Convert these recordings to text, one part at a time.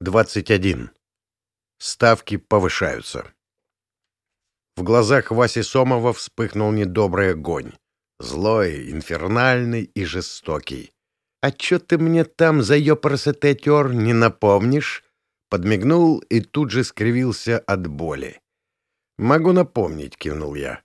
21. Ставки повышаются. В глазах Васи Сомова вспыхнул недобрый огонь. Злой, инфернальный и жестокий. «А чё ты мне там за тёр, не напомнишь?» Подмигнул и тут же скривился от боли. «Могу напомнить», — кивнул я.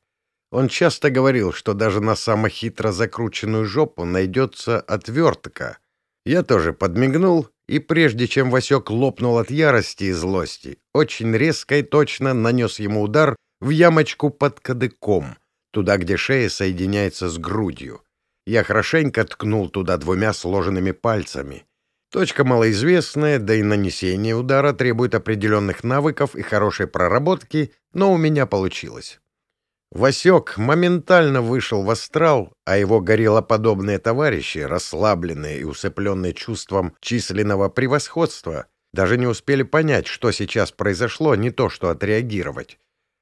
Он часто говорил, что даже на самохитро закрученную жопу найдется отвертка. Я тоже подмигнул и прежде чем Васек лопнул от ярости и злости, очень резко и точно нанес ему удар в ямочку под кадыком, туда, где шея соединяется с грудью. Я хорошенько ткнул туда двумя сложенными пальцами. Точка малоизвестная, да и нанесение удара требует определенных навыков и хорошей проработки, но у меня получилось. Васек моментально вышел в астрал, а его горелоподобные товарищи, расслабленные и усыпленные чувством численного превосходства, даже не успели понять, что сейчас произошло, не то что отреагировать.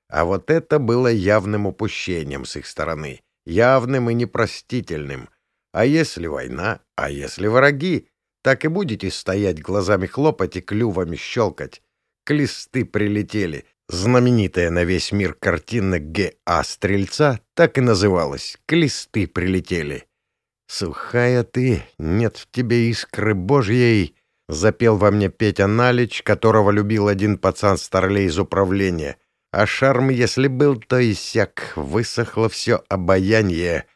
А вот это было явным упущением с их стороны, явным и непростительным. А если война, а если враги, так и будете стоять глазами хлопать и клювами щелкать. Клисты прилетели, Знаменитая на весь мир картина Г.А. Стрельца так и называлась «Клисты прилетели». «Сухая ты, нет в тебе искры божьей», — запел во мне Петя Налич, которого любил один пацан-старлей из управления. А шарм, если был, то иссяк, высохло все обаяние.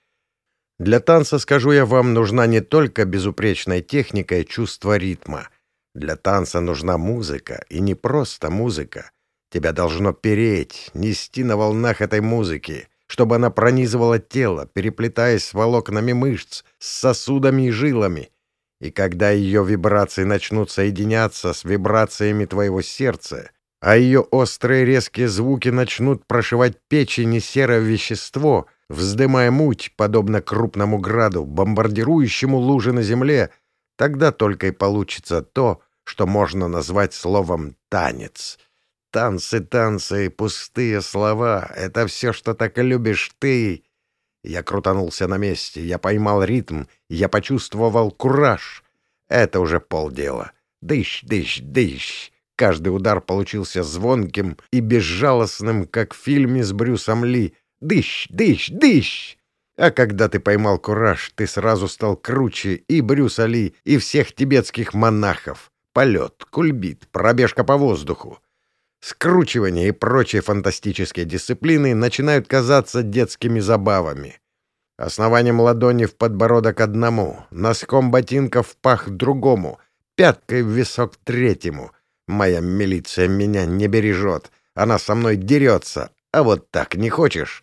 Для танца, скажу я вам, нужна не только безупречная техника и чувство ритма. Для танца нужна музыка, и не просто музыка — Тебя должно переть, нести на волнах этой музыки, чтобы она пронизывала тело, переплетаясь с волокнами мышц, с сосудами и жилами. И когда ее вибрации начнут соединяться с вибрациями твоего сердца, а ее острые резкие звуки начнут прошивать печень и серое вещество, вздымая муть, подобно крупному граду, бомбардирующему лужи на земле, тогда только и получится то, что можно назвать словом «танец». Танцы, танцы, пустые слова — это все, что так любишь ты. Я крутанулся на месте, я поймал ритм, я почувствовал кураж. Это уже полдела. Дыщ, дыщ, дыщ. Каждый удар получился звонким и безжалостным, как в фильме с Брюсом Ли. Дыщ, дыщ, дыщ. А когда ты поймал кураж, ты сразу стал круче и Брюса Ли, и всех тибетских монахов. Полет, кульбит, пробежка по воздуху. Скручивание и прочие фантастические дисциплины начинают казаться детскими забавами. Основанием ладони в подбородок одному, носком ботинка в пах другому, пяткой в висок третьему. Моя милиция меня не бережет, она со мной дерется, а вот так не хочешь?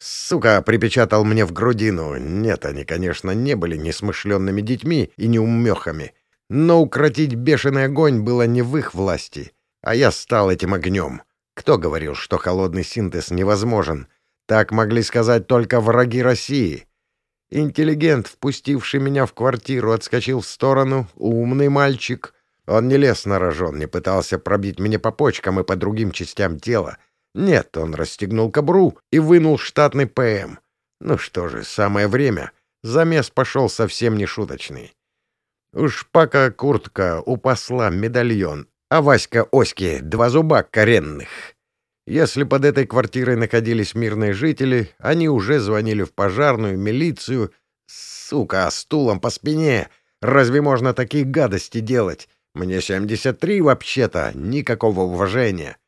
Сука, припечатал мне в грудину. Нет, они, конечно, не были несмышленными детьми и неумехами, но укротить бешеный огонь было не в их власти — а я стал этим огнем. Кто говорил, что холодный синтез невозможен? Так могли сказать только враги России. Интеллигент, впустивший меня в квартиру, отскочил в сторону, умный мальчик. Он не лез на рожон, не пытался пробить мне по почкам и по другим частям тела. Нет, он расстегнул кобру и вынул штатный ПМ. Ну что же, самое время. Замес пошел совсем не шуточный. У шпака куртка, у медальон, а Васька Оськи — два зуба коренных. Если под этой квартирой находились мирные жители, они уже звонили в пожарную, милицию. Сука, стулом по спине! Разве можно такие гадости делать? Мне 73 вообще-то, никакого уважения.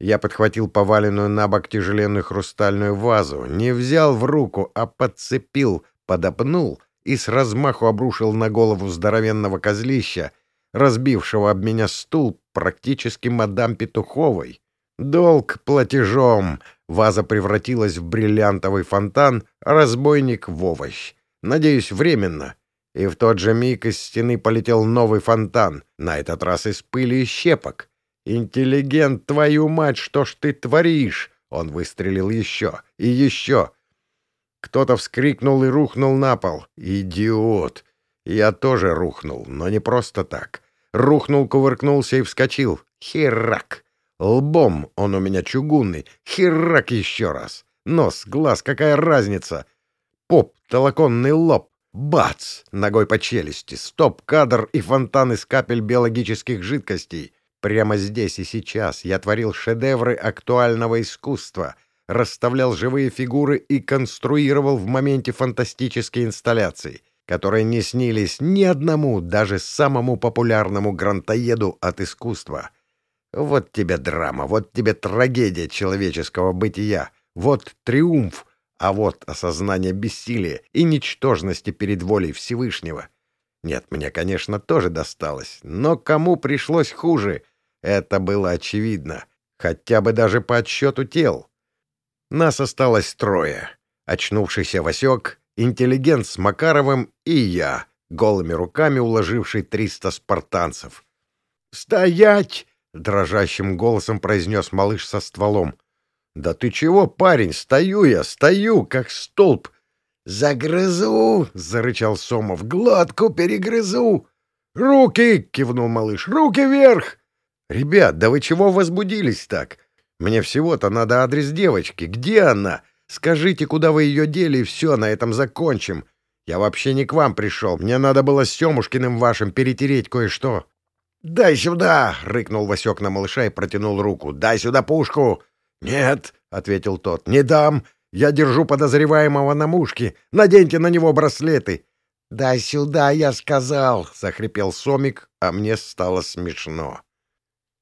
Я подхватил поваленную на бок тяжеленную хрустальную вазу, не взял в руку, а подцепил, подопнул и с размаху обрушил на голову здоровенного козлища, разбившего об меня стул практически мадам Петуховой. Долг платежом. Ваза превратилась в бриллиантовый фонтан, а разбойник — в овощ. Надеюсь, временно. И в тот же миг из стены полетел новый фонтан, на этот раз из пыли и щепок. «Интеллигент, твою мать, что ж ты творишь?» Он выстрелил еще и еще. Кто-то вскрикнул и рухнул на пол. «Идиот!» Я тоже рухнул, но не просто так. Рухнул, кувыркнулся и вскочил. Херак! Лбом он у меня чугунный. Херак еще раз! Нос, глаз, какая разница? Поп, толоконный лоб. Бац! Ногой по челюсти, стоп-кадр и фонтан из капель биологических жидкостей. Прямо здесь и сейчас я творил шедевры актуального искусства, расставлял живые фигуры и конструировал в моменте фантастические инсталляции, которые не снились ни одному, даже самому популярному грантоеду от искусства. Вот тебе драма, вот тебе трагедия человеческого бытия, вот триумф, а вот осознание бессилия и ничтожности перед волей Всевышнего. Нет, мне, конечно, тоже досталось, но кому пришлось хуже, это было очевидно, хотя бы даже по отсчету тел. Нас осталось трое. Очнувшийся Васек, интеллигент с Макаровым и я, голыми руками уложивший триста спартанцев. «Стоять!» — дрожащим голосом произнес малыш со стволом. «Да ты чего, парень? Стою я, стою, как столб!» «Загрызу!» — зарычал Сомов. «Глотку перегрызу!» «Руки!» — кивнул малыш. «Руки вверх!» «Ребят, да вы чего возбудились так? Мне всего-то надо адрес девочки. Где она? Скажите, куда вы ее дели, и все, на этом закончим. Я вообще не к вам пришел. Мне надо было с Семушкиным вашим перетереть кое-что». «Дай сюда!» — рыкнул Васек на малыша и протянул руку. «Дай сюда пушку!» «Нет», — ответил тот, — «не дам. Я держу подозреваемого на мушке. Наденьте на него браслеты». «Дай сюда, я сказал», — захрипел Сомик, а мне стало смешно.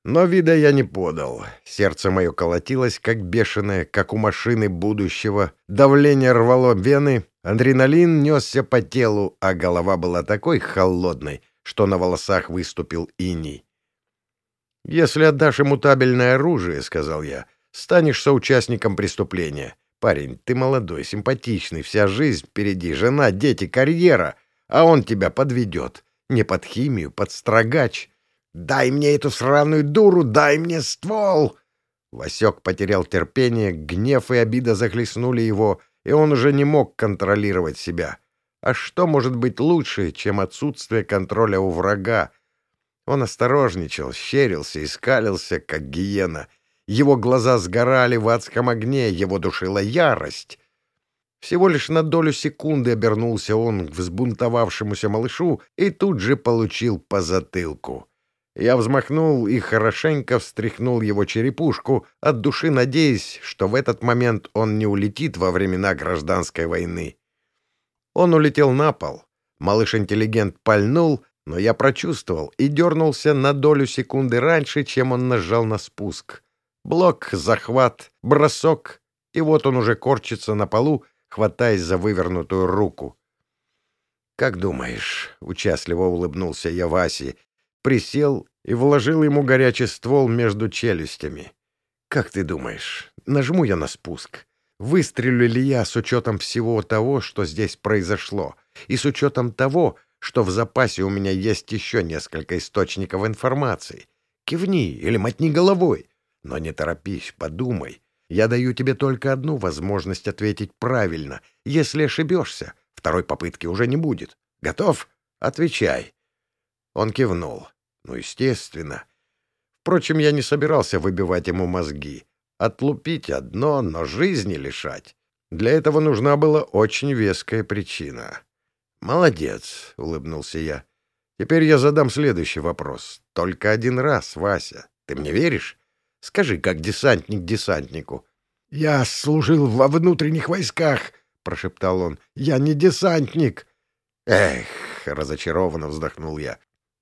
Но вида я не подал. Сердце мое колотилось, как бешеное, как у машины будущего. Давление рвало вены, адреналин несся по телу, а голова была такой холодной, что на волосах выступил иней. «Если отдашь ему табельное оружие, — сказал я, — станешь соучастником преступления. Парень, ты молодой, симпатичный, вся жизнь впереди, жена, дети, карьера, а он тебя подведет. Не под химию, под строгач. Дай мне эту сраную дуру, дай мне ствол!» Васек потерял терпение, гнев и обида захлестнули его, и он уже не мог контролировать себя. А что может быть лучше, чем отсутствие контроля у врага? Он осторожничал, щерился и скалился, как гиена — его глаза сгорали в адском огне, его душила ярость. Всего лишь на долю секунды обернулся он к взбунтовавшемуся малышу и тут же получил по затылку. Я взмахнул и хорошенько встряхнул его черепушку, от души надеясь, что в этот момент он не улетит во времена гражданской войны. Он улетел на пол. Малыш-интеллигент пальнул, но я прочувствовал и дернулся на долю секунды раньше, чем он нажал на спуск. Блок, захват, бросок, и вот он уже корчится на полу, хватаясь за вывернутую руку. «Как думаешь?» — участливо улыбнулся я Васе, присел и вложил ему горячий ствол между челюстями. «Как ты думаешь, нажму я на спуск? Выстрелю ли я с учетом всего того, что здесь произошло, и с учетом того, что в запасе у меня есть еще несколько источников информации? Кивни или мотни головой. Но не торопись, подумай. Я даю тебе только одну возможность ответить правильно. Если ошибешься, второй попытки уже не будет. Готов? Отвечай. Он кивнул. Ну, естественно. Впрочем, я не собирался выбивать ему мозги. Отлупить одно, но жизни лишать. Для этого нужна была очень веская причина. «Молодец», — улыбнулся я. «Теперь я задам следующий вопрос. Только один раз, Вася. Ты мне веришь?» Скажи, как десантник десантнику. — Я служил во внутренних войсках, — прошептал он. — Я не десантник. — Эх, — разочарованно вздохнул я.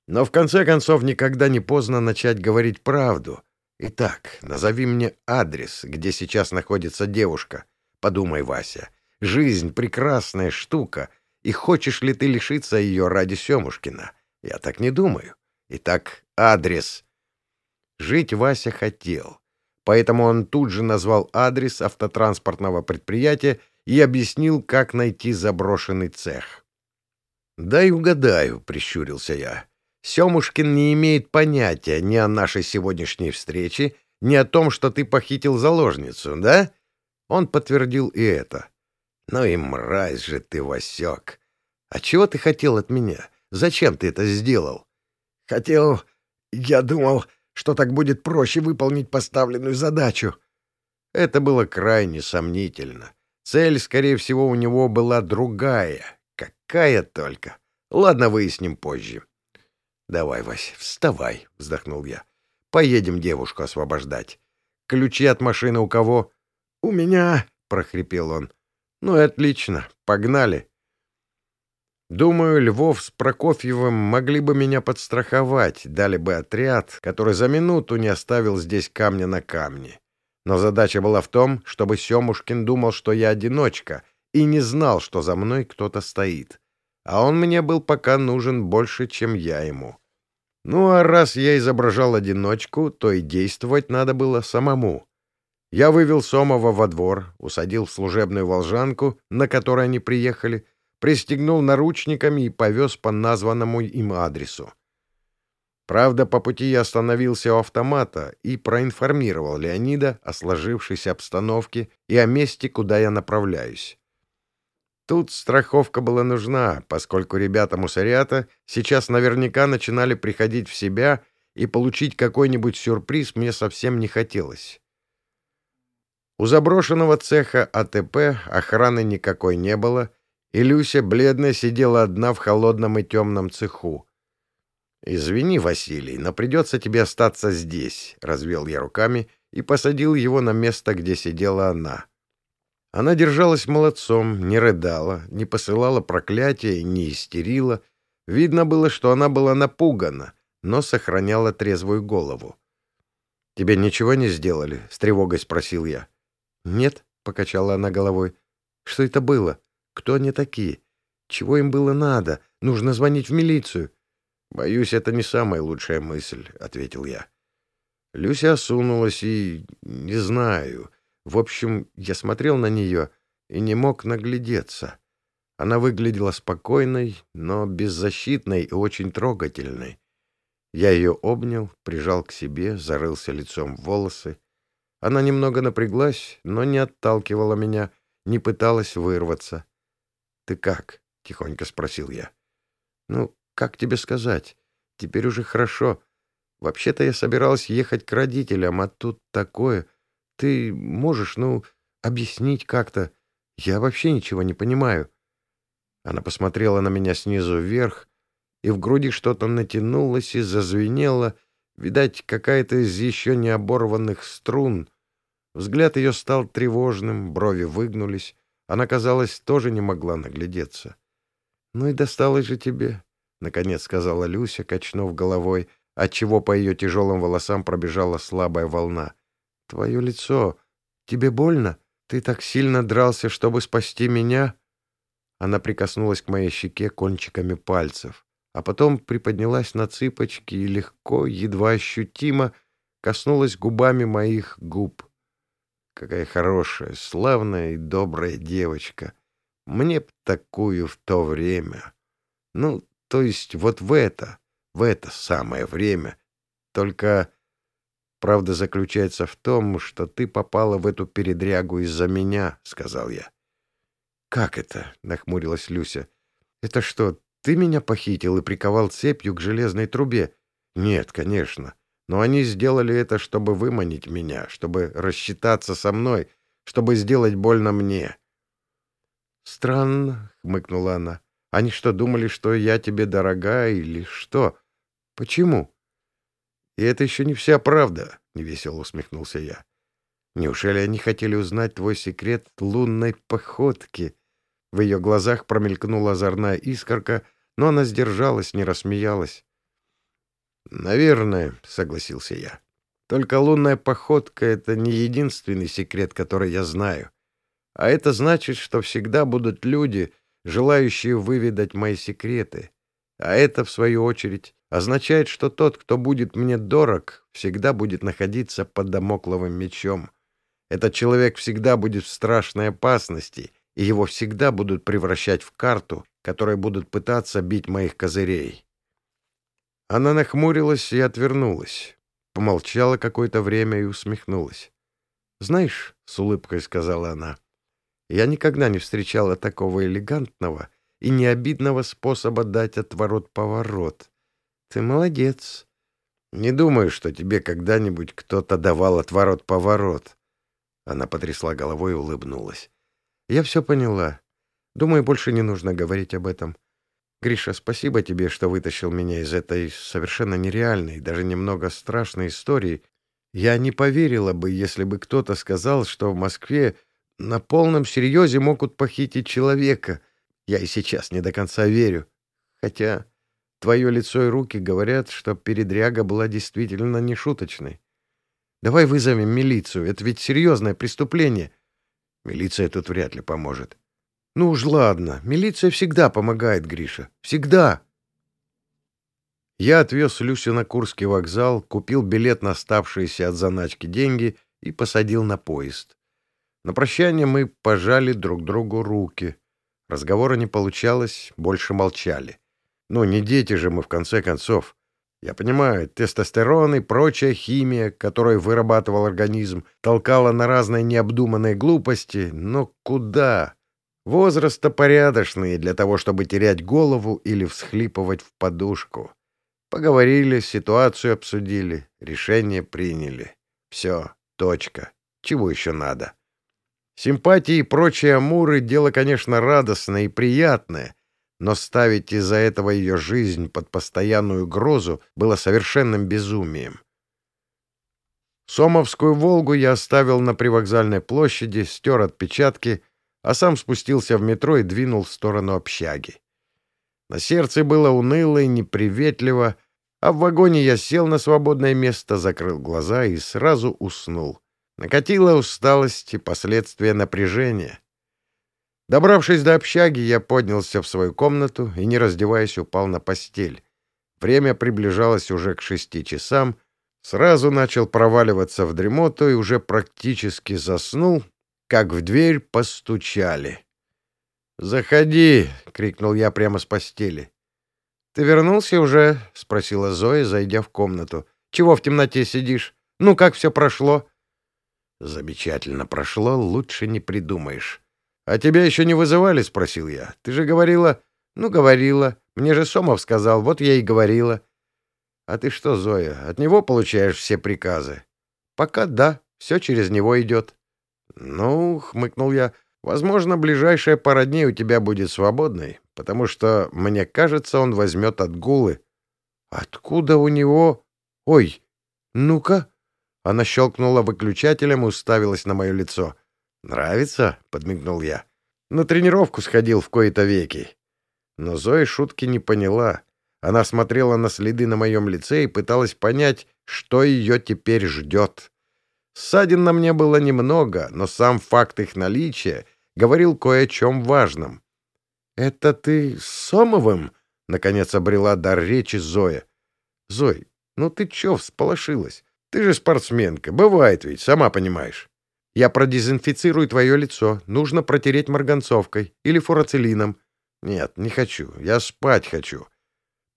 Но в конце концов никогда не поздно начать говорить правду. Итак, назови мне адрес, где сейчас находится девушка. Подумай, Вася, жизнь — прекрасная штука, и хочешь ли ты лишиться ее ради Семушкина? Я так не думаю. Итак, адрес — Жить Вася хотел, поэтому он тут же назвал адрес автотранспортного предприятия и объяснил, как найти заброшенный цех. «Дай угадаю», — прищурился я. «Семушкин не имеет понятия ни о нашей сегодняшней встрече, ни о том, что ты похитил заложницу, да?» Он подтвердил и это. «Ну и мразь же ты, Васек! А чего ты хотел от меня? Зачем ты это сделал?» «Хотел... Я думал, что так будет проще выполнить поставленную задачу. Это было крайне сомнительно. Цель, скорее всего, у него была другая. Какая только. Ладно, выясним позже. Давай, Вась, вставай, вздохнул я. Поедем девушку освобождать. Ключи от машины у кого? У меня, прохрипел он. Ну и отлично, погнали. Думаю, Львов с Прокофьевым могли бы меня подстраховать, дали бы отряд, который за минуту не оставил здесь камня на камне. Но задача была в том, чтобы Семушкин думал, что я одиночка, и не знал, что за мной кто-то стоит. А он мне был пока нужен больше, чем я ему. Ну а раз я изображал одиночку, то и действовать надо было самому. Я вывел Сомова во двор, усадил в служебную волжанку, на которой они приехали, пристегнул наручниками и повез по названному им адресу. Правда, по пути я остановился у автомата и проинформировал Леонида о сложившейся обстановке и о месте, куда я направляюсь. Тут страховка была нужна, поскольку ребята мусорята сейчас наверняка начинали приходить в себя, и получить какой-нибудь сюрприз мне совсем не хотелось. У заброшенного цеха АТП охраны никакой не было, и Люся бледная сидела одна в холодном и темном цеху. «Извини, Василий, но придется тебе остаться здесь», — развел я руками и посадил его на место, где сидела она. Она держалась молодцом, не рыдала, не посылала проклятия не истерила. Видно было, что она была напугана, но сохраняла трезвую голову. «Тебе ничего не сделали?» — с тревогой спросил я. «Нет», — покачала она головой. «Что это было? Кто они такие? Чего им было надо? Нужно звонить в милицию». «Боюсь, это не самая лучшая мысль», — ответил я. Люся осунулась и... не знаю. В общем, я смотрел на нее и не мог наглядеться. Она выглядела спокойной, но беззащитной и очень трогательной. Я ее обнял, прижал к себе, зарылся лицом в волосы. Она немного напряглась, но не отталкивала меня, не пыталась вырваться. — Ты как? — тихонько спросил я. — Ну, как тебе сказать? Теперь уже хорошо. Вообще-то я собиралась ехать к родителям, а тут такое. Ты можешь, ну, объяснить как-то? Я вообще ничего не понимаю. Она посмотрела на меня снизу вверх, и в груди что-то натянулось и зазвенело, видать, какая-то из еще не оборванных струн. Взгляд ее стал тревожным, брови выгнулись. Она, казалось, тоже не могла наглядеться. — Ну и досталось же тебе, — наконец сказала Люся, качнув головой, отчего по ее тяжелым волосам пробежала слабая волна. — Твое лицо. Тебе больно? Ты так сильно дрался, чтобы спасти меня? Она прикоснулась к моей щеке кончиками пальцев, а потом приподнялась на цыпочки и легко, едва ощутимо, коснулась губами моих губ. Какая хорошая, славная и добрая девочка. Мне б такую в то время. Ну, то есть вот в это, в это самое время. Только правда заключается в том, что ты попала в эту передрягу из-за меня, — сказал я. — Как это? — нахмурилась Люся. — Это что, ты меня похитил и приковал цепью к железной трубе? — Нет, конечно. Но они сделали это, чтобы выманить меня, чтобы рассчитаться со мной, чтобы сделать больно мне. — Странно, — хмыкнула она. Они что, думали, что я тебе дорога или что? Почему? И это еще не вся правда, — невесело усмехнулся я. Неужели они хотели узнать твой секрет лунной походки? В ее глазах промелькнула озорная искорка, но она сдержалась, не рассмеялась. «Наверное», — согласился я. «Только лунная походка — это не единственный секрет, который я знаю. А это значит, что всегда будут люди, желающие выведать мои секреты. А это, в свою очередь, означает, что тот, кто будет мне дорог, всегда будет находиться под домокловым мечом. Этот человек всегда будет в страшной опасности, и его всегда будут превращать в карту, которой будут пытаться бить моих козырей. Она нахмурилась и отвернулась. Помолчала какое-то время и усмехнулась. «Знаешь», — с улыбкой сказала она, я никогда не встречала такого элегантного и необидного способа дать отворот-поворот. Ты молодец. Не думаю, что тебе когда-нибудь кто-то давал отворот-поворот. Она потрясла головой и улыбнулась. Я все поняла. Думаю, больше не нужно говорить об этом. Гриша, спасибо тебе, что вытащил меня из этой совершенно нереальной, даже немного страшной истории. Я не поверила бы, если бы кто-то сказал, что в Москве на полном серьезе могут похитить человека. Я и сейчас не до конца верю. Хотя твое лицо и руки говорят, что передряга была действительно нешуточной. Давай вызовем милицию. Это ведь серьезное преступление. Милиция тут вряд ли поможет. Ну уж ладно. Милиция всегда помогает, Гриша. Всегда. Я отвез Люсю на Курский вокзал, купил билет на оставшиеся от заначки деньги и посадил на поезд. На прощание мы пожали друг другу руки. Разговора не получалось, больше молчали. Ну, не дети же мы, в конце концов. Я понимаю, тестостерон и прочая химия, которую вырабатывал организм, толкала на разные необдуманные глупости, но куда? Возраст-то порядочный для того, чтобы терять голову или всхлипывать в подушку. Поговорили, ситуацию обсудили, решение приняли. Все, точка. Чего еще надо? Симпатии и прочие амуры — дело, конечно, радостное и приятное, но ставить из-за этого ее жизнь под постоянную угрозу было совершенным безумием. Сомовскую «Волгу» я оставил на привокзальной площади, стер отпечатки, а сам спустился в метро и двинул в сторону общаги. На сердце было уныло и неприветливо, а в вагоне я сел на свободное место, закрыл глаза и сразу уснул. Накатила усталость и последствия напряжения. Добравшись до общаги, я поднялся в свою комнату и, не раздеваясь, упал на постель. Время приближалось уже к шести часам. Сразу начал проваливаться в дремоту и уже практически заснул, как в дверь постучали. «Заходи!» — крикнул я прямо с постели. «Ты вернулся уже?» — спросила Зоя, зайдя в комнату. «Чего в темноте сидишь? Ну, как все прошло?» «Замечательно прошло, лучше не придумаешь». «А тебя еще не вызывали?» — спросил я. «Ты же говорила...» «Ну, говорила. Мне же Сомов сказал, вот я и говорила». «А ты что, Зоя, от него получаешь все приказы?» «Пока да, все через него идет». «Ну, — хмыкнул я, — возможно, ближайшая пара дней у тебя будет свободной, потому что, мне кажется, он возьмет отгулы». «Откуда у него...» «Ой, ну-ка!» Она щелкнула выключателем и уставилась на мое лицо. «Нравится?» — подмигнул я. «На тренировку сходил в кои-то веки». Но Зоя шутки не поняла. Она смотрела на следы на моем лице и пыталась понять, что ее теперь ждет. Ссадин на мне было немного, но сам факт их наличия говорил кое о чем важном. «Это ты с Сомовым?» — наконец обрела дар речи Зоя. «Зой, ну ты чё всполошилась? Ты же спортсменка, бывает ведь, сама понимаешь. Я продезинфицирую твое лицо, нужно протереть марганцовкой или фурацилином. Нет, не хочу, я спать хочу.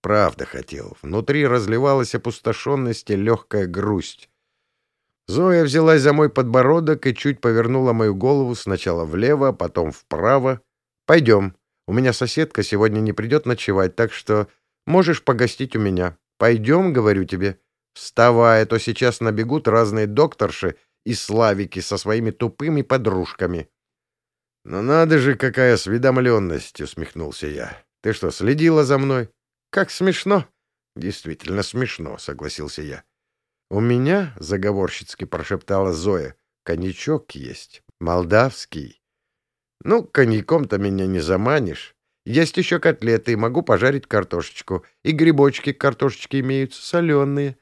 Правда хотел. Внутри разливалась опустошенность и легкая грусть. Зоя взялась за мой подбородок и чуть повернула мою голову сначала влево, потом вправо. «Пойдем. У меня соседка сегодня не придет ночевать, так что можешь погостить у меня. Пойдем, говорю тебе». Вставай, а то сейчас набегут разные докторши и славики со своими тупыми подружками. — Ну надо же, какая осведомленность! — усмехнулся я. — Ты что, следила за мной? — Как смешно! — Действительно смешно, — согласился я. — У меня, — заговорщицки прошептала Зоя, — коньячок есть, молдавский. — Ну, коньяком-то меня не заманишь. Есть еще котлеты, могу пожарить картошечку. И грибочки к картошечке имеются, соленые.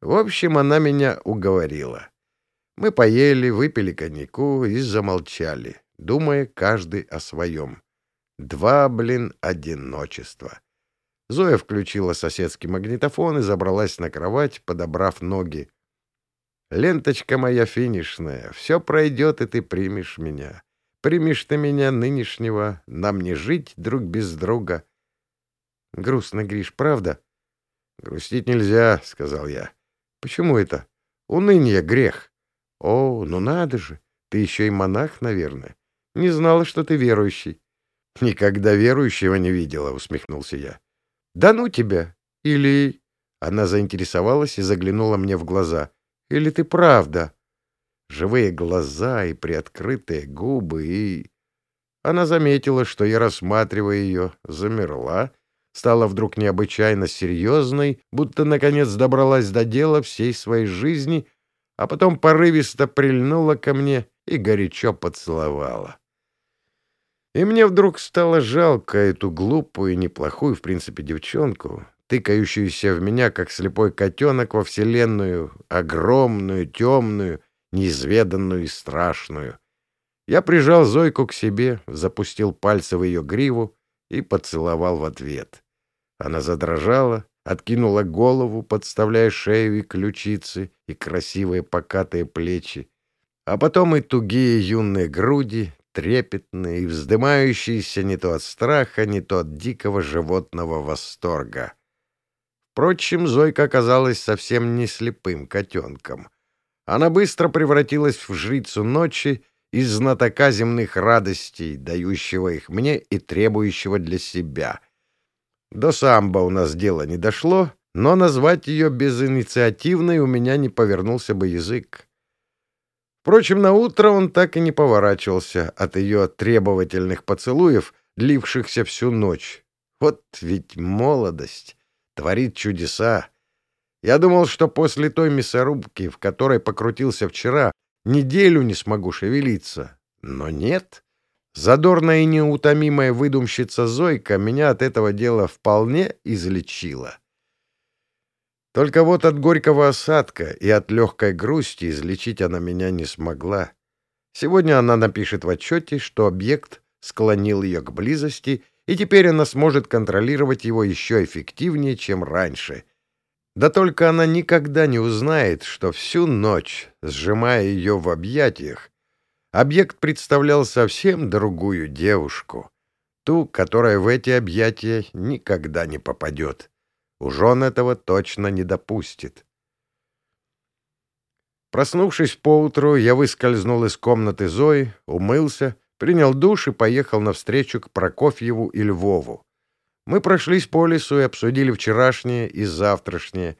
В общем, она меня уговорила. Мы поели, выпили коньяку и замолчали, думая каждый о своем. Два, блин, одиночества. Зоя включила соседский магнитофон и забралась на кровать, подобрав ноги. «Ленточка моя финишная, все пройдет, и ты примешь меня. Примешь ты меня нынешнего, нам не жить друг без друга». «Грустно, Гриш, правда?» «Грустить нельзя», — сказал я. Почему это? Уныние — грех. О, ну надо же, ты еще и монах, наверное. Не знала, что ты верующий. Никогда верующего не видела, усмехнулся я. Да ну тебя. Или... Она заинтересовалась и заглянула мне в глаза. Или ты правда? Живые глаза и приоткрытые губы и... Она заметила, что я рассматриваю ее, замерла, стала вдруг необычайно серьезной, будто наконец добралась до дела всей своей жизни, а потом порывисто прильнула ко мне и горячо поцеловала. И мне вдруг стало жалко эту глупую и неплохую, в принципе, девчонку, тыкающуюся в меня, как слепой котенок во вселенную, огромную, темную, неизведанную и страшную. Я прижал Зойку к себе, запустил пальцы в ее гриву и поцеловал в ответ. Она задрожала, откинула голову, подставляя шею и ключицы, и красивые покатые плечи, а потом и тугие юные груди, трепетные и вздымающиеся не то от страха, не то от дикого животного восторга. Впрочем, Зойка оказалась совсем не слепым котенком. Она быстро превратилась в жрицу ночи из знатока земных радостей, дающего их мне и требующего для себя — до самбо у нас дело не дошло, но назвать ее безинициативной у меня не повернулся бы язык. Впрочем, на утро он так и не поворачивался от ее требовательных поцелуев, длившихся всю ночь. Вот ведь молодость творит чудеса. Я думал, что после той мясорубки, в которой покрутился вчера, неделю не смогу шевелиться. Но нет. Задорная и неутомимая выдумщица Зойка меня от этого дела вполне излечила. Только вот от горького осадка и от легкой грусти излечить она меня не смогла. Сегодня она напишет в отчете, что объект склонил ее к близости, и теперь она сможет контролировать его еще эффективнее, чем раньше. Да только она никогда не узнает, что всю ночь, сжимая ее в объятиях, Объект представлял совсем другую девушку, ту, которая в эти объятия никогда не попадет. Уж он этого точно не допустит. Проснувшись поутру, я выскользнул из комнаты Зои, умылся, принял душ и поехал навстречу к Прокофьеву и Львову. Мы прошлись по лесу и обсудили вчерашнее и завтрашнее.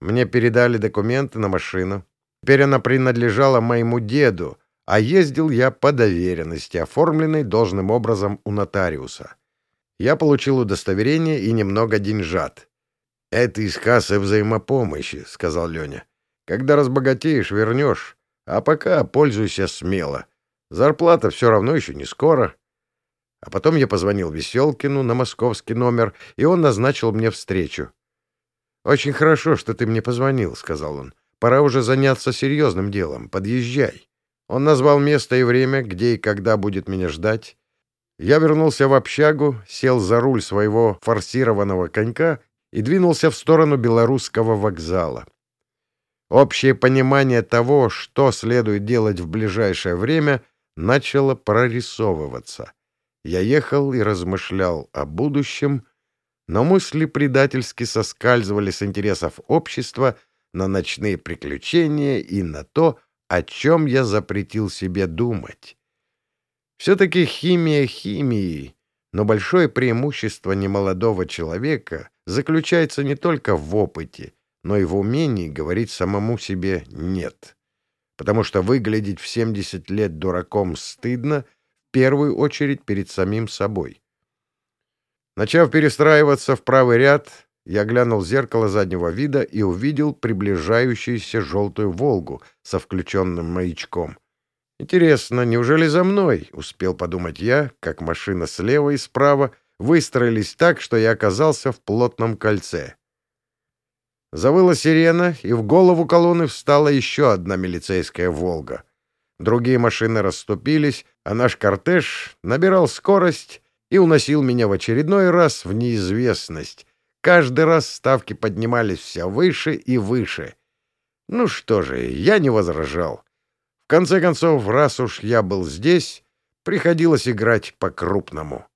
Мне передали документы на машину. Теперь она принадлежала моему деду — а ездил я по доверенности, оформленной должным образом у нотариуса. Я получил удостоверение и немного деньжат. «Это из кассы взаимопомощи», — сказал Леня. «Когда разбогатеешь, вернешь. А пока пользуйся смело. Зарплата все равно еще не скоро». А потом я позвонил Веселкину на московский номер, и он назначил мне встречу. «Очень хорошо, что ты мне позвонил», — сказал он. «Пора уже заняться серьезным делом. Подъезжай». Он назвал место и время, где и когда будет меня ждать. Я вернулся в общагу, сел за руль своего форсированного конька и двинулся в сторону белорусского вокзала. Общее понимание того, что следует делать в ближайшее время, начало прорисовываться. Я ехал и размышлял о будущем, но мысли предательски соскальзывали с интересов общества на ночные приключения и на то, о чем я запретил себе думать. Все-таки химия химии, но большое преимущество немолодого человека заключается не только в опыте, но и в умении говорить самому себе «нет». Потому что выглядеть в 70 лет дураком стыдно, в первую очередь перед самим собой. Начав перестраиваться в правый ряд, я глянул в зеркало заднего вида и увидел приближающуюся желтую «Волгу» со включенным маячком. «Интересно, неужели за мной?» — успел подумать я, как машина слева и справа выстроились так, что я оказался в плотном кольце. Завыла сирена, и в голову колонны встала еще одна милицейская «Волга». Другие машины расступились, а наш кортеж набирал скорость и уносил меня в очередной раз в неизвестность, Каждый раз ставки поднимались все выше и выше. Ну что же, я не возражал. В конце концов, раз уж я был здесь, приходилось играть по-крупному.